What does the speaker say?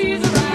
she's around.